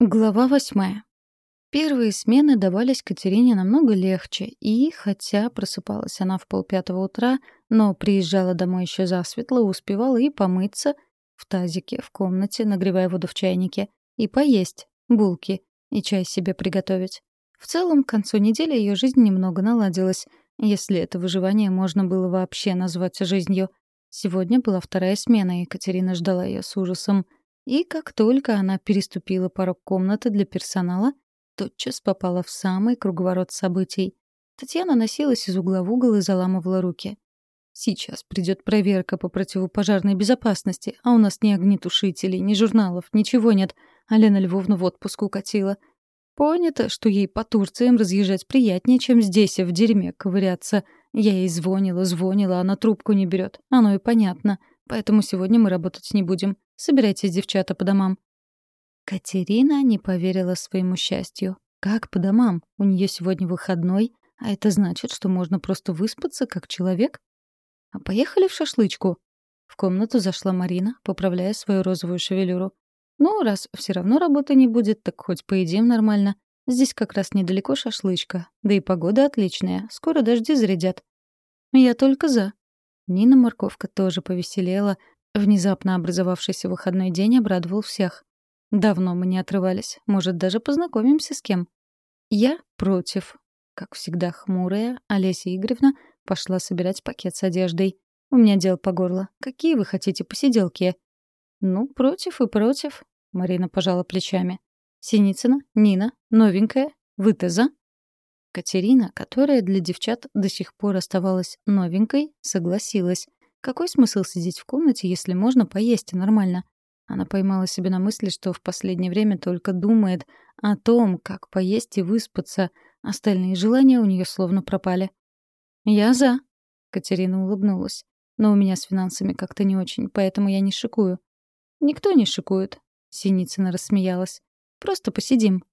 Глава восьмая. Первые смены давались Катерине намного легче, и, хотя просыпалась она в полпятого утра, но приезжала домой еще засветло, успевала и помыться в тазике, в комнате, нагревая воду в чайнике, и поесть булки, и чай себе приготовить. В целом, к концу недели ее жизнь немного наладилась, если это выживание можно было вообще назвать жизнью. Сегодня была вторая смена, и Катерина ждала ее с ужасом — и как только она переступила порог комнаты для персонала, тотчас попала в самый круговорот событий. Татьяна носилась из угла в угол и заламывала руки. «Сейчас придет проверка по противопожарной безопасности, а у нас ни огнетушителей, ни журналов, ничего нет, а Львовна в отпуск укатила. Понято, что ей по Турциям разъезжать приятнее, чем здесь, в дерьме ковыряться. Я ей звонила, звонила, она трубку не берет. Оно и понятно. Поэтому сегодня мы работать не будем. Собирайтесь, девчата, по домам». Катерина не поверила своему счастью. Как по домам? У нее сегодня выходной, а это значит, что можно просто выспаться как человек? А поехали в шашлычку. В комнату зашла Марина, поправляя свою розовую шевелюру. Ну, раз все равно работы не будет, так хоть поедим нормально. Здесь как раз недалеко шашлычка. Да и погода отличная. Скоро дожди зарядят. Я только за. Нина Морковка тоже повеселела, Внезапно образовавшийся выходной день обрадовал всех. Давно мы не отрывались. Может, даже познакомимся с кем? Я против. Как всегда хмурая, Олеся Игоревна пошла собирать пакет с одеждой. У меня дел по горло. Какие вы хотите посиделки? Ну, против и против. Марина пожала плечами. Синицына, Нина, новенькая. Вы-то за? Катерина, которая для девчат до сих пор оставалась новенькой, согласилась. Какой смысл сидеть в комнате, если можно поесть нормально? Она поймала себя на мысли, что в последнее время только думает о том, как поесть и выспаться. Остальные желания у нее словно пропали. «Я за», — Катерина улыбнулась. «Но у меня с финансами как-то не очень, поэтому я не шикую». «Никто не шикует», — Синицына рассмеялась. «Просто посидим».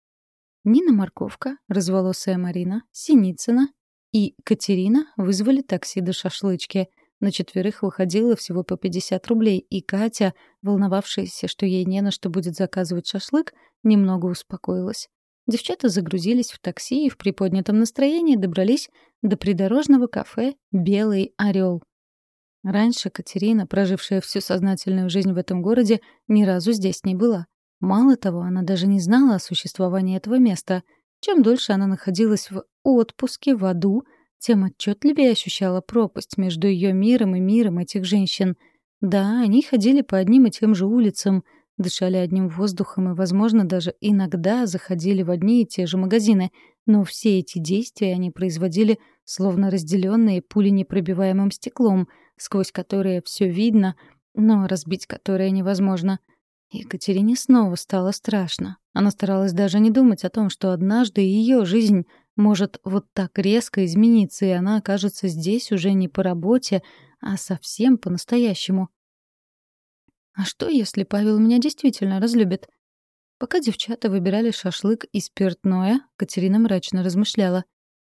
Нина Морковка, разволосая Марина, Синицына и Катерина вызвали такси до шашлычки — на четверых выходило всего по 50 рублей, и Катя, волновавшаяся, что ей не на что будет заказывать шашлык, немного успокоилась. Девчата загрузились в такси и в приподнятом настроении добрались до придорожного кафе «Белый орел». Раньше Катерина, прожившая всю сознательную жизнь в этом городе, ни разу здесь не была. Мало того, она даже не знала о существовании этого места. Чем дольше она находилась в отпуске в аду, тем отчетливее ощущала пропасть между ее миром и миром этих женщин. Да, они ходили по одним и тем же улицам, дышали одним воздухом и, возможно, даже иногда заходили в одни и те же магазины, но все эти действия они производили словно разделенные пуленепробиваемым стеклом, сквозь которое все видно, но разбить которое невозможно. Екатерине снова стало страшно. Она старалась даже не думать о том, что однажды ее жизнь может вот так резко измениться, и она окажется здесь уже не по работе, а совсем по-настоящему. А что, если Павел меня действительно разлюбит? Пока девчата выбирали шашлык и спиртное, Катерина мрачно размышляла.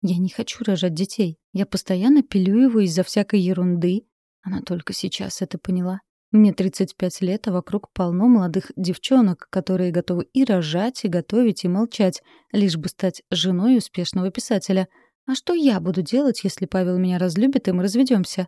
Я не хочу рожать детей. Я постоянно пилю его из-за всякой ерунды. Она только сейчас это поняла. Мне 35 лет, а вокруг полно молодых девчонок, которые готовы и рожать, и готовить, и молчать, лишь бы стать женой успешного писателя. А что я буду делать, если Павел меня разлюбит, и мы разведемся?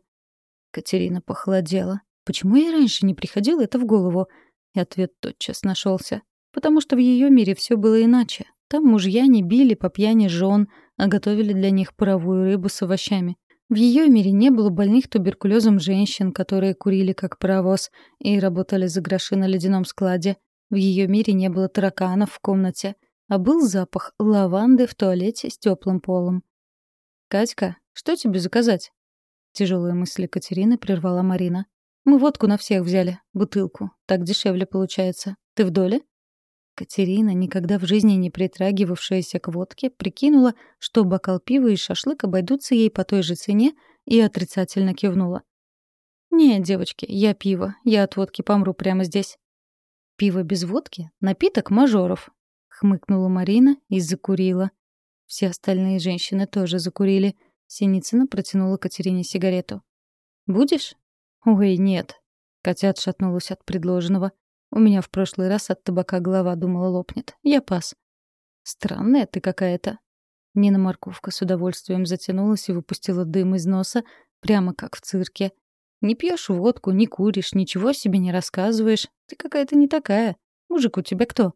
Катерина похолодела. Почему ей раньше не приходило это в голову? И ответ тотчас нашелся. Потому что в ее мире все было иначе. Там мужья не били по пьяни жен, а готовили для них паровую рыбу с овощами. В ее мире не было больных туберкулезом женщин, которые курили как паровоз и работали за гроши на ледяном складе. В ее мире не было тараканов в комнате, а был запах лаванды в туалете с теплым полом. «Катька, что тебе заказать?» Тяжелые мысли Катерины прервала Марина. «Мы водку на всех взяли, бутылку. Так дешевле получается. Ты в доле?» Катерина, никогда в жизни не притрагивавшаяся к водке, прикинула, что бокал пива и шашлык обойдутся ей по той же цене, и отрицательно кивнула. «Не, девочки, я пиво. Я от водки помру прямо здесь». «Пиво без водки? Напиток мажоров», — хмыкнула Марина и закурила. Все остальные женщины тоже закурили. Синицына протянула Катерине сигарету. «Будешь?» «Ой, нет». Катя отшатнулась от предложенного. У меня в прошлый раз от табака голова думала лопнет. Я пас. Странная ты какая-то. Нина Морковка с удовольствием затянулась и выпустила дым из носа, прямо как в цирке. Не пьешь водку, не куришь, ничего себе не рассказываешь. Ты какая-то не такая. Мужик у тебя кто?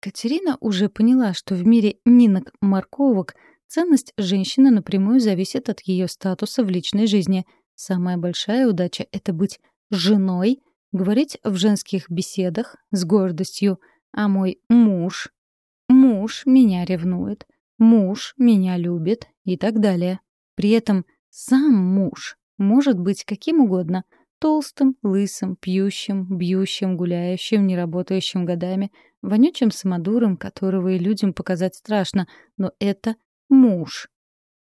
Катерина уже поняла, что в мире Нинок Морковок ценность женщины напрямую зависит от ее статуса в личной жизни. Самая большая удача — это быть женой, говорить в женских беседах с гордостью, а мой муж... Муж меня ревнует, муж меня любит и так далее. При этом сам муж может быть каким угодно — Толстым, лысым, пьющим, бьющим, гуляющим, неработающим годами, вонючим самодуром, которого и людям показать страшно, но это муж.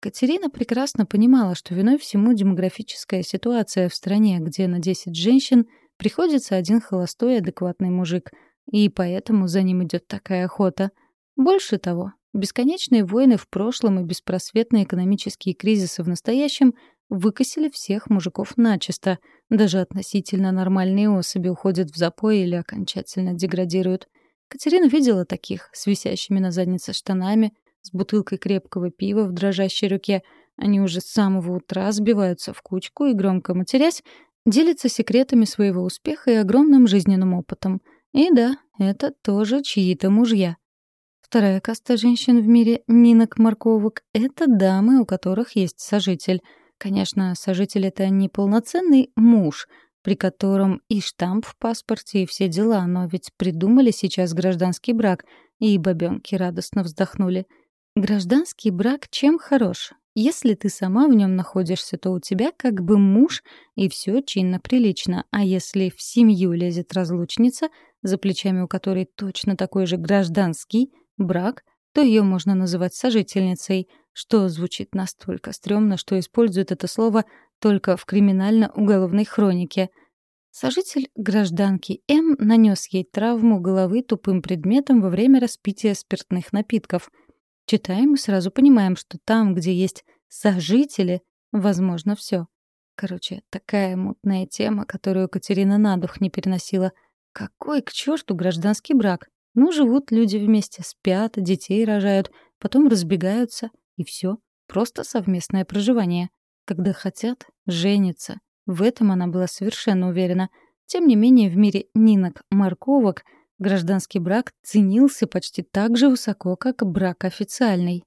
Катерина прекрасно понимала, что виной всему демографическая ситуация в стране, где на 10 женщин приходится один холостой адекватный мужик, и поэтому за ним идет такая охота. Больше того, бесконечные войны в прошлом и беспросветные экономические кризисы в настоящем выкосили всех мужиков начисто. Даже относительно нормальные особи уходят в запой или окончательно деградируют. Катерина видела таких, с висящими на заднице штанами, с бутылкой крепкого пива в дрожащей руке. Они уже с самого утра сбиваются в кучку и, громко матерясь, делятся секретами своего успеха и огромным жизненным опытом. И да, это тоже чьи-то мужья. Вторая каста женщин в мире Нинок-морковок — это дамы, у которых есть сожитель — Конечно, сожитель — это не полноценный муж, при котором и штамп в паспорте, и все дела, но ведь придумали сейчас гражданский брак, и бабёнки радостно вздохнули. Гражданский брак чем хорош? Если ты сама в нем находишься, то у тебя как бы муж, и все чинно-прилично. А если в семью лезет разлучница, за плечами у которой точно такой же гражданский брак, то ее можно называть сожительницей — что звучит настолько стрёмно, что используют это слово только в криминально-уголовной хронике. Сожитель гражданки М нанес ей травму головы тупым предметом во время распития спиртных напитков. Читаем и сразу понимаем, что там, где есть сожители, возможно все. Короче, такая мутная тема, которую Катерина на дух не переносила. Какой к черту гражданский брак? Ну, живут люди вместе, спят, детей рожают, потом разбегаются. И все, просто совместное проживание. Когда хотят, женятся. В этом она была совершенно уверена. Тем не менее, в мире Нинок-Марковок гражданский брак ценился почти так же высоко, как брак официальный.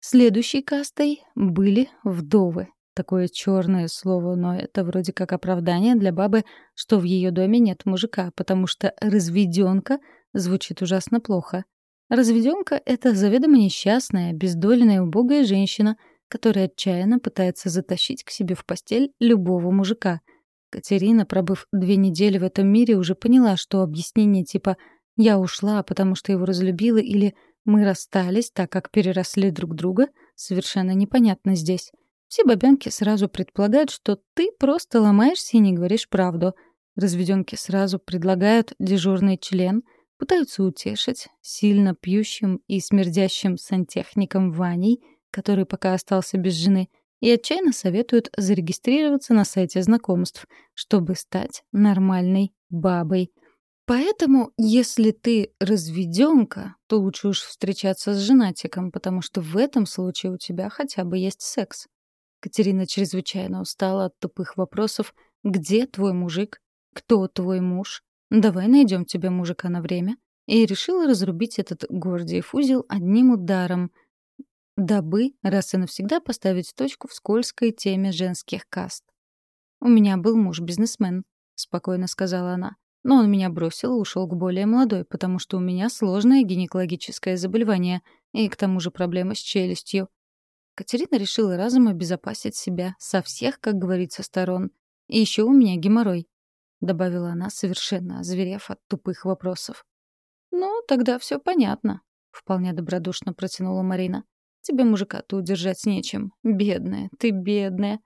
Следующей кастой были вдовы. Такое черное слово, но это вроде как оправдание для бабы, что в ее доме нет мужика, потому что разведенка звучит ужасно плохо. Разведенка — это заведомо несчастная, бездольная, убогая женщина, которая отчаянно пытается затащить к себе в постель любого мужика. Катерина, пробыв две недели в этом мире, уже поняла, что объяснение типа «я ушла, потому что его разлюбила» или «мы расстались, так как переросли друг друга» совершенно непонятно здесь. Все бабянки сразу предполагают, что ты просто ломаешься и не говоришь правду. Разведенки сразу предлагают дежурный член — Пытаются утешить сильно пьющим и смердящим сантехником Ваней, который пока остался без жены, и отчаянно советуют зарегистрироваться на сайте знакомств, чтобы стать нормальной бабой. Поэтому, если ты разведёнка, то лучше уж встречаться с женатиком, потому что в этом случае у тебя хотя бы есть секс. Катерина чрезвычайно устала от тупых вопросов «Где твой мужик? Кто твой муж? Давай найдем тебе мужика на время. И решила разрубить этот Гордиев узел одним ударом, дабы раз и навсегда поставить точку в скользкой теме женских каст. «У меня был муж-бизнесмен», — спокойно сказала она. «Но он меня бросил и ушел к более молодой, потому что у меня сложное гинекологическое заболевание и к тому же проблемы с челюстью». Катерина решила разом обезопасить себя со всех, как говорится, сторон. И еще у меня геморрой. — добавила она, совершенно озверев от тупых вопросов. «Ну, тогда все понятно», — вполне добродушно протянула Марина. «Тебе мужика-то удержать нечем. Бедная, ты бедная».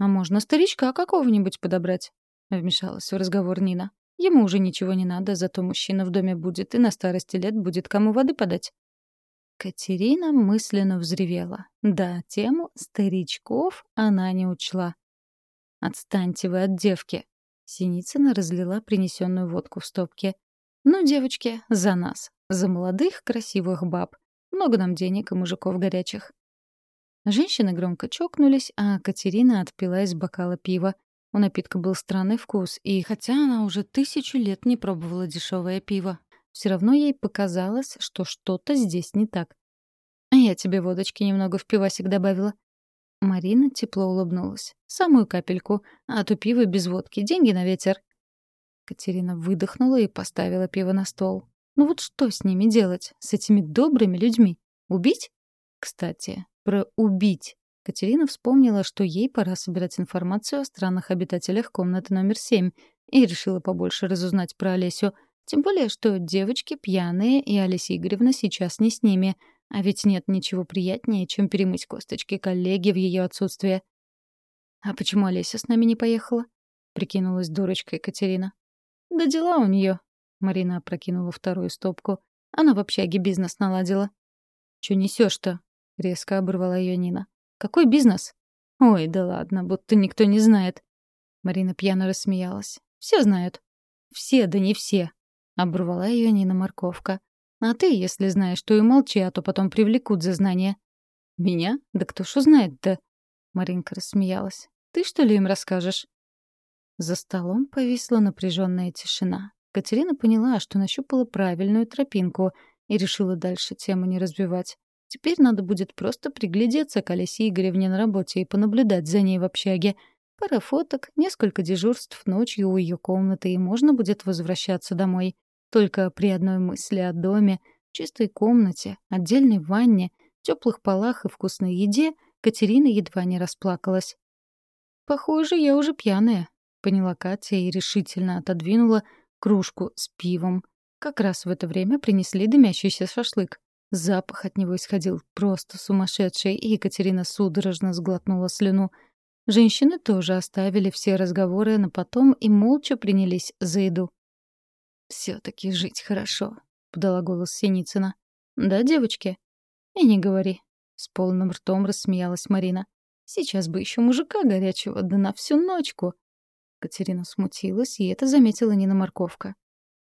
«А можно старичка какого-нибудь подобрать?» — вмешалась в разговор Нина. «Ему уже ничего не надо, зато мужчина в доме будет, и на старости лет будет кому воды подать». Катерина мысленно взревела. Да, тему старичков она не учла. «Отстаньте вы от девки», Синицына разлила принесенную водку в стопке. «Ну, девочки, за нас. За молодых, красивых баб. Много нам денег и мужиков горячих». Женщины громко чокнулись, а Катерина отпила из бокала пива. У напитка был странный вкус, и хотя она уже тысячу лет не пробовала дешевое пиво, все равно ей показалось, что что-то здесь не так. «А я тебе водочки немного в пивасик добавила». Марина тепло улыбнулась. «Самую капельку, а то пиво без водки, деньги на ветер». Катерина выдохнула и поставила пиво на стол. «Ну вот что с ними делать, с этими добрыми людьми? Убить? Кстати, про «убить». Катерина вспомнила, что ей пора собирать информацию о странных обитателях комнаты номер семь, и решила побольше разузнать про Олесю. Тем более, что девочки пьяные, и Олеся Игоревна сейчас не с ними. А ведь нет ничего приятнее, чем перемыть косточки коллеги в ее отсутствие. «А почему Олеся с нами не поехала?» — прикинулась дурочкой Катерина. «Да дела у нее. Марина опрокинула вторую стопку. «Она в общаге бизнес наладила». «Чё несешь-то?» — резко оборвала ее Нина. «Какой бизнес?» «Ой, да ладно, будто никто не знает». Марина пьяно рассмеялась. «Все знают». «Все, да не все», — оборвала ее Нина Морковка. «А ты, если знаешь, то и молчи, а то потом привлекут за знания». «Меня? Да кто ж узнает-то?» Маринка рассмеялась. «Ты что ли им расскажешь?» За столом повисла напряженная тишина. Катерина поняла, что нащупала правильную тропинку и решила дальше тему не разбивать. Теперь надо будет просто приглядеться к Олесе Игоревне на работе и понаблюдать за ней в общаге. Пара фоток, несколько дежурств ночью у ее комнаты, и можно будет возвращаться домой. Только при одной мысли о доме, чистой комнате, отдельной ванне, теплых полах и вкусной еде Катерина едва не расплакалась. «Похоже, я уже пьяная», — поняла Катя и решительно отодвинула кружку с пивом. Как раз в это время принесли дымящийся шашлык. Запах от него исходил просто сумасшедший, и Екатерина судорожно сглотнула слюну. Женщины тоже оставили все разговоры на потом и молча принялись за еду. все таки жить хорошо», — подала голос Синицына. «Да, девочки?» «И не говори», — с полным ртом рассмеялась Марина. «Сейчас бы еще мужика горячего, да на всю ночку». Катерина смутилась, и это заметила Нина Морковка.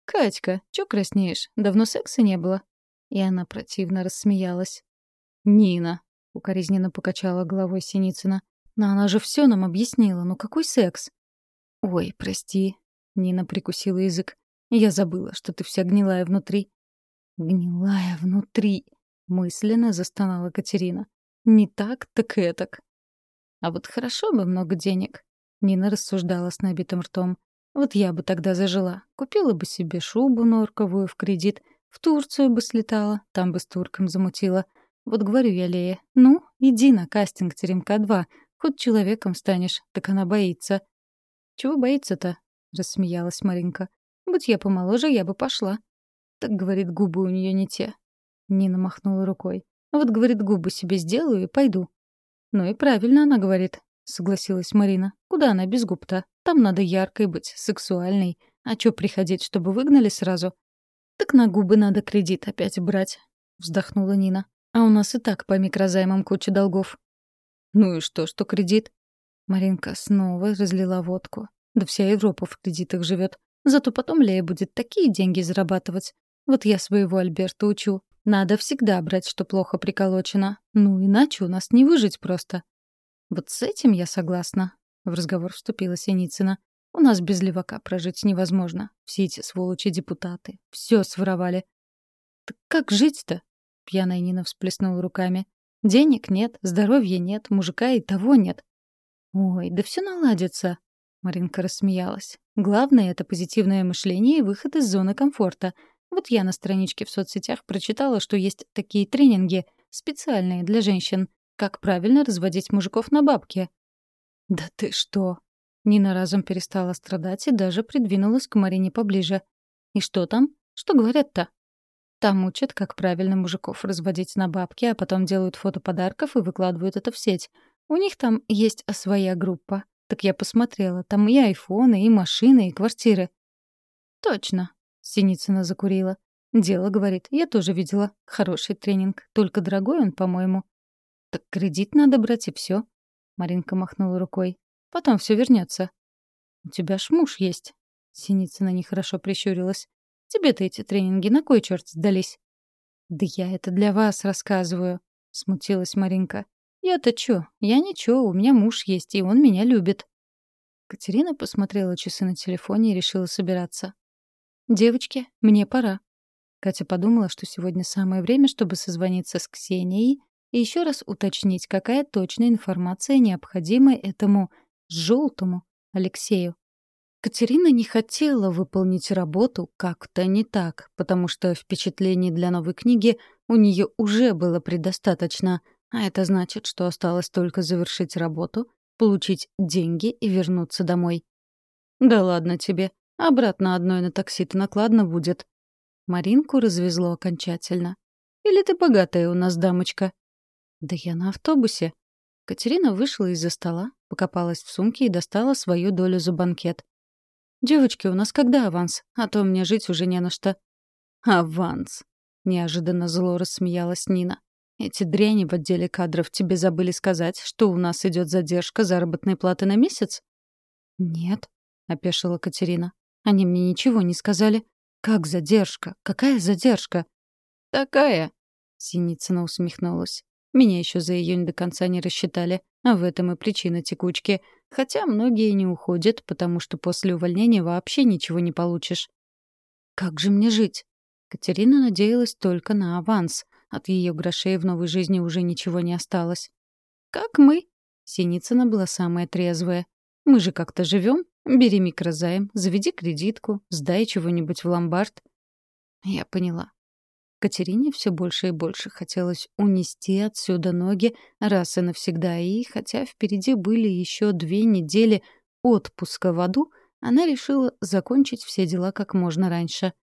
«Катька, чё краснеешь? Давно секса не было?» И она противно рассмеялась. «Нина!» — укоризненно покачала головой Синицына. «Но она же все нам объяснила. Ну какой секс?» «Ой, прости». Нина прикусила язык. «Я забыла, что ты вся гнилая внутри». «Гнилая внутри», — мысленно застонала Катерина. «Не так, так этак». «А вот хорошо бы много денег», — Нина рассуждала с набитым ртом. «Вот я бы тогда зажила. Купила бы себе шубу норковую в кредит — в Турцию бы слетала, там бы с турком замутила. Вот говорю я Лее, ну, иди на кастинг «Теремка-2», хоть человеком станешь, так она боится. «Чего боится-то?» — рассмеялась Маринка. «Будь я помоложе, я бы пошла». Так, говорит, губы у нее не те. Нина махнула рукой. «Вот, говорит, губы себе сделаю и пойду». «Ну и правильно она говорит», — согласилась Марина. «Куда она без губ-то? Там надо яркой быть, сексуальной. А чё приходить, чтобы выгнали сразу? «Так на губы надо кредит опять брать», — вздохнула Нина. «А у нас и так по микрозаймам куча долгов». «Ну и что, что кредит?» Маринка снова разлила водку. Да вся Европа в кредитах живет. Зато потом Лея будет такие деньги зарабатывать. Вот я своего Альберта учу. Надо всегда брать, что плохо приколочено. Ну, иначе у нас не выжить просто. Вот с этим я согласна. В разговор вступила Синицына. У нас без левака прожить невозможно. Все эти сволочи-депутаты. Все своровали. Так как жить-то? Пьяная Нина всплеснула руками. Денег нет, здоровья нет, мужика и того нет. Ой, да все наладится. Маринка рассмеялась. Главное — это позитивное мышление и выход из зоны комфорта. Вот я на страничке в соцсетях прочитала, что есть такие тренинги, специальные для женщин. Как правильно разводить мужиков на бабки. «Да ты что!» Нина разом перестала страдать и даже придвинулась к Марине поближе. «И что там? Что говорят-то?» Там учат, как правильно мужиков разводить на бабки, а потом делают фото подарков и выкладывают это в сеть. У них там есть своя группа. Так я посмотрела, там и айфоны, и машины, и квартиры. «Точно», — Синицына закурила. «Дело, — говорит, — я тоже видела. Хороший тренинг, только дорогой он, по-моему». «Так кредит надо брать, и все. Маринка махнула рукой. Потом все вернется. У тебя ж муж есть. Синицына нехорошо прищурилась. Тебе-то эти тренинги на кой черт сдались? Да я это для вас рассказываю, смутилась Маринка. Я-то чё? Я ничего, у меня муж есть, и он меня любит. Катерина посмотрела часы на телефоне и решила собираться. «Девочки, мне пора». Катя подумала, что сегодня самое время, чтобы созвониться с Ксенией и еще раз уточнить, какая точная информация необходима этому желтому Алексею. Катерина не хотела выполнить работу как-то не так, потому что впечатлений для новой книги у нее уже было предостаточно, а это значит, что осталось только завершить работу, получить деньги и вернуться домой. «Да ладно тебе. Обратно одной на такси-то накладно будет». Маринку развезло окончательно. «Или ты богатая у нас дамочка?» «Да я на автобусе». Катерина вышла из-за стола, покопалась в сумке и достала свою долю за банкет. «Девочки, у нас когда аванс? А то мне жить уже не на что». «Аванс!» — неожиданно зло рассмеялась Нина. Эти дряни в отделе кадров тебе забыли сказать, что у нас идет задержка заработной платы на месяц? Нет, опешила Катерина. Они мне ничего не сказали. Как задержка? Какая задержка? Такая. Синицына усмехнулась. Меня еще за июнь до конца не рассчитали, а в этом и причина текучки. Хотя многие не уходят, потому что после увольнения вообще ничего не получишь. Как же мне жить? Катерина надеялась только на аванс, от ее грошей в новой жизни уже ничего не осталось. «Как мы?» Синицына была самая трезвая. «Мы же как-то живем. Бери микрозайм, заведи кредитку, сдай чего-нибудь в ломбард». Я поняла. Катерине все больше и больше хотелось унести отсюда ноги раз и навсегда, и хотя впереди были еще две недели отпуска в аду, она решила закончить все дела как можно раньше —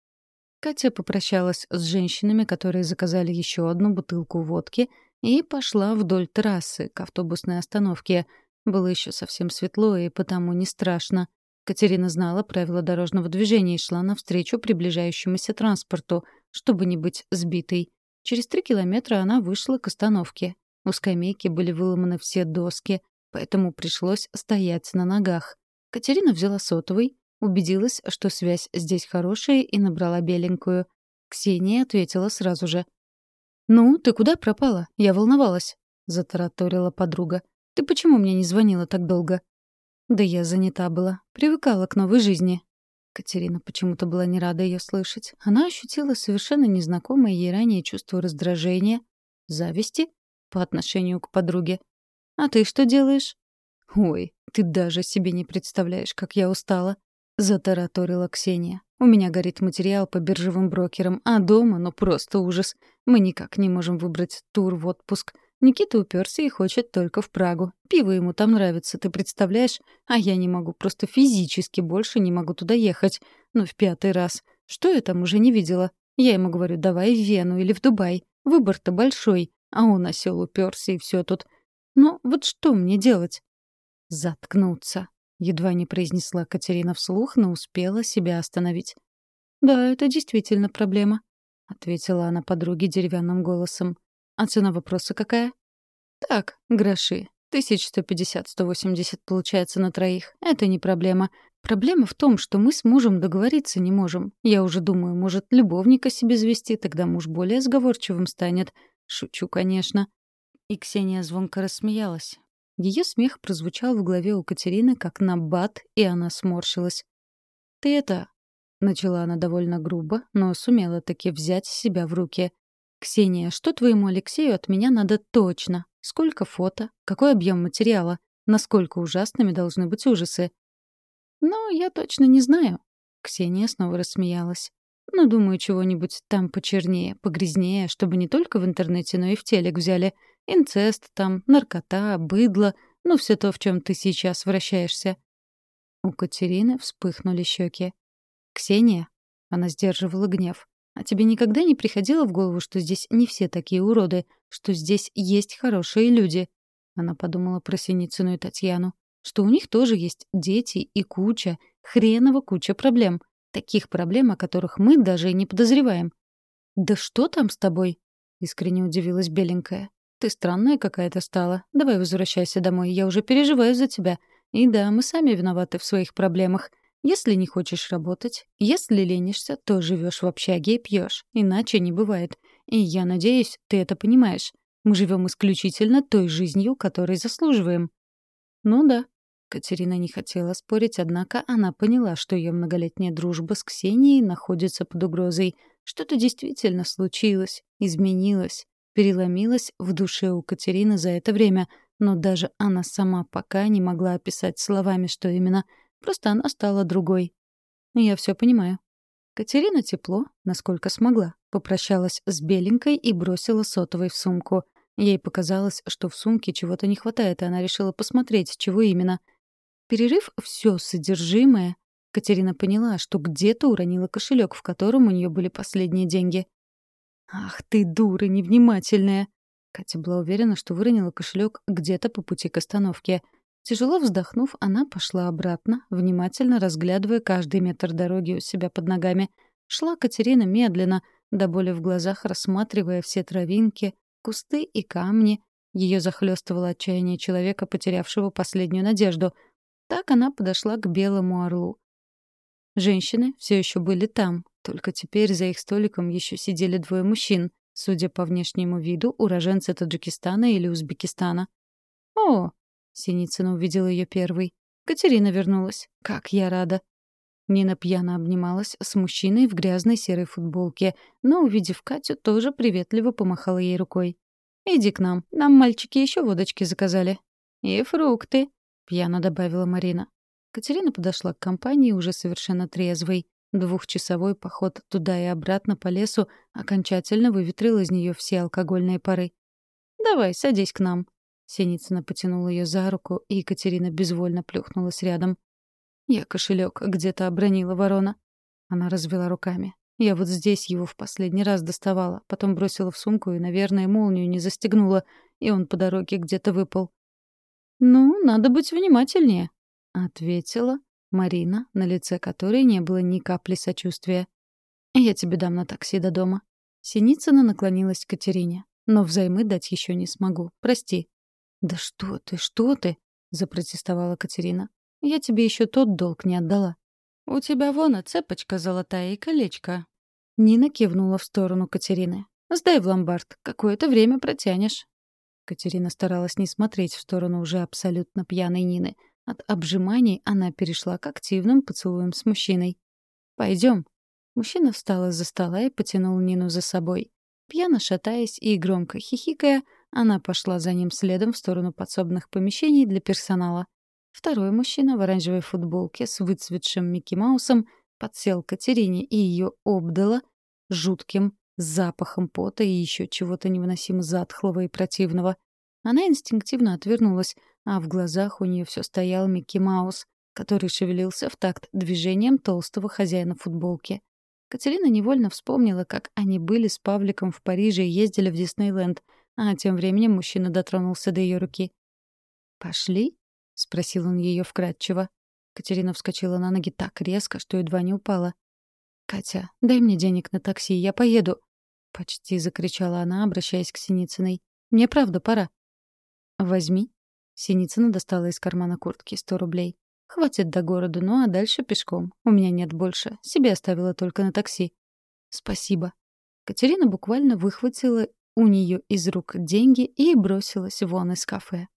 Катя попрощалась с женщинами, которые заказали еще одну бутылку водки, и пошла вдоль трассы к автобусной остановке. Было еще совсем светло, и потому не страшно. Катерина знала правила дорожного движения и шла навстречу приближающемуся транспорту, чтобы не быть сбитой. Через три километра она вышла к остановке. У скамейки были выломаны все доски, поэтому пришлось стоять на ногах. Катерина взяла сотовый, Убедилась, что связь здесь хорошая, и набрала беленькую. Ксения ответила сразу же. «Ну, ты куда пропала? Я волновалась», — затараторила подруга. «Ты почему мне не звонила так долго?» «Да я занята была. Привыкала к новой жизни». Катерина почему-то была не рада ее слышать. Она ощутила совершенно незнакомое ей ранее чувство раздражения, зависти по отношению к подруге. «А ты что делаешь?» «Ой, ты даже себе не представляешь, как я устала. — затараторила Ксения. «У меня горит материал по биржевым брокерам, а дома, ну просто ужас. Мы никак не можем выбрать тур в отпуск. Никита уперся и хочет только в Прагу. Пиво ему там нравится, ты представляешь? А я не могу, просто физически больше не могу туда ехать. Ну, в пятый раз. Что я там уже не видела? Я ему говорю, давай в Вену или в Дубай. Выбор-то большой. А он осел уперся и все тут. Ну, вот что мне делать? Заткнуться. Едва не произнесла Катерина вслух, но успела себя остановить. «Да, это действительно проблема», — ответила она подруге деревянным голосом. «А цена вопроса какая?» «Так, гроши. 1150-180 получается на троих. Это не проблема. Проблема в том, что мы с мужем договориться не можем. Я уже думаю, может, любовника себе завести, тогда муж более сговорчивым станет. Шучу, конечно». И Ксения звонко рассмеялась. Ее смех прозвучал в голове у Катерины как набат, и она сморщилась. «Ты это...» — начала она довольно грубо, но сумела таки взять себя в руки. «Ксения, что твоему Алексею от меня надо точно? Сколько фото? Какой объем материала? Насколько ужасными должны быть ужасы?» «Ну, я точно не знаю». Ксения снова рассмеялась. «Ну, думаю, чего-нибудь там почернее, погрязнее, чтобы не только в интернете, но и в телек взяли. Инцест там, наркота, быдло, ну все то, в чем ты сейчас вращаешься. У Катерины вспыхнули щеки. «Ксения?» — она сдерживала гнев. «А тебе никогда не приходило в голову, что здесь не все такие уроды, что здесь есть хорошие люди?» Она подумала про Синицыну и Татьяну. Что у них тоже есть дети и куча, хреново куча проблем. Таких проблем, о которых мы даже и не подозреваем. «Да что там с тобой?» — искренне удивилась Беленькая. Ты странная какая-то стала. Давай возвращайся домой, я уже переживаю за тебя. И да, мы сами виноваты в своих проблемах. Если не хочешь работать, если ленишься, то живешь в общаге и пьешь. Иначе не бывает. И я надеюсь, ты это понимаешь. Мы живем исключительно той жизнью, которой заслуживаем. Ну да. Катерина не хотела спорить, однако она поняла, что ее многолетняя дружба с Ксенией находится под угрозой. Что-то действительно случилось, изменилось, переломилось в душе у Катерины за это время, но даже она сама пока не могла описать словами, что именно — Просто она стала другой. Я все понимаю. Катерина тепло, насколько смогла, попрощалась с беленькой и бросила сотовой в сумку. Ей показалось, что в сумке чего-то не хватает, и она решила посмотреть, чего именно. Перерыв все содержимое, Катерина поняла, что где-то уронила кошелек, в котором у нее были последние деньги. «Ах ты, дура невнимательная!» Катя была уверена, что выронила кошелек где-то по пути к остановке — Тяжело вздохнув, она пошла обратно, внимательно разглядывая каждый метр дороги у себя под ногами. Шла Катерина медленно, до боли в глазах рассматривая все травинки, кусты и камни. Ее захлестывало отчаяние человека, потерявшего последнюю надежду. Так она подошла к белому орлу. Женщины все еще были там, только теперь за их столиком еще сидели двое мужчин, судя по внешнему виду, уроженцы Таджикистана или Узбекистана. «О, Синицына увидела ее первой. Катерина вернулась. Как я рада. Нина пьяно обнималась с мужчиной в грязной серой футболке, но, увидев Катю, тоже приветливо помахала ей рукой. «Иди к нам. Нам мальчики еще водочки заказали». «И фрукты», — пьяно добавила Марина. Катерина подошла к компании уже совершенно трезвой. Двухчасовой поход туда и обратно по лесу окончательно выветрил из нее все алкогольные пары. «Давай, садись к нам», Синицына потянула ее за руку, и Екатерина безвольно плюхнулась рядом. «Я кошелек где-то обронила ворона». Она развела руками. «Я вот здесь его в последний раз доставала, потом бросила в сумку и, наверное, молнию не застегнула, и он по дороге где-то выпал». «Ну, надо быть внимательнее», — ответила Марина, на лице которой не было ни капли сочувствия. «Я тебе дам на такси до дома». Синицына наклонилась к Катерине. «Но взаймы дать еще не смогу. Прости». «Да что ты, что ты?» — запротестовала Катерина. «Я тебе еще тот долг не отдала». «У тебя вон и цепочка золотая и колечко». Нина кивнула в сторону Катерины. «Сдай в ломбард, какое-то время протянешь». Катерина старалась не смотреть в сторону уже абсолютно пьяной Нины. От обжиманий она перешла к активным поцелуям с мужчиной. «Пойдем». Мужчина встал из-за стола и потянул Нину за собой. Пьяно шатаясь и громко хихикая, она пошла за ним следом в сторону подсобных помещений для персонала. Второй мужчина в оранжевой футболке с выцветшим Микки Маусом подсел Катерине и ее обдало жутким запахом пота и еще чего-то невыносимо затхлого и противного. Она инстинктивно отвернулась, а в глазах у нее все стоял Микки Маус, который шевелился в такт движением толстого хозяина футболки. Катерина невольно вспомнила, как они были с Павликом в Париже и ездили в Диснейленд — а тем временем мужчина дотронулся до ее руки. «Пошли?» — спросил он ее вкратчиво. Катерина вскочила на ноги так резко, что едва не упала. «Катя, дай мне денег на такси, я поеду!» Почти закричала она, обращаясь к Синицыной. «Мне правда пора». «Возьми». Синицына достала из кармана куртки сто рублей. «Хватит до города, ну а дальше пешком. У меня нет больше. Себе оставила только на такси». «Спасибо». Катерина буквально выхватила у нее из рук деньги и бросилась вон из кафе.